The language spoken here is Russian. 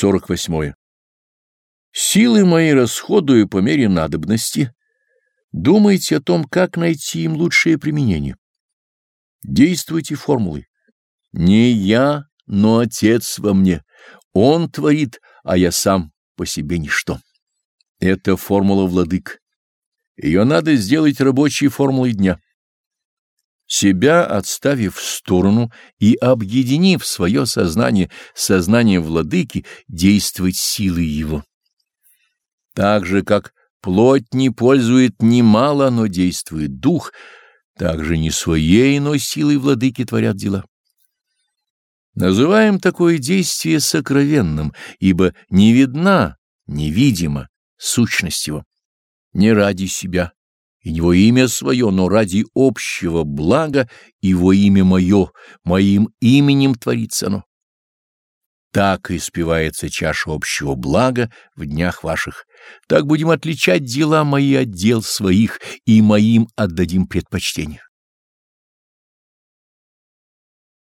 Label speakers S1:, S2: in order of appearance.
S1: 48. Силы мои расходую по мере надобности. Думайте о том, как найти им лучшее применение. Действуйте формулой. Не я, но Отец во мне. Он творит, а я сам по себе ничто. Это формула владык. Ее надо сделать рабочей формулой дня. Себя отставив в сторону и объединив свое сознание с сознанием владыки, действовать силой его. Так же, как плоть не пользует немало, но действует дух, так же не своей, но силой владыки творят дела. Называем такое действие сокровенным, ибо не видна, невидима сущность его. Не ради себя и не во имя свое, но ради общего блага во имя мое, моим именем творится оно. Так испевается чаша общего блага в днях ваших. Так будем отличать дела мои от дел своих, и моим отдадим предпочтение.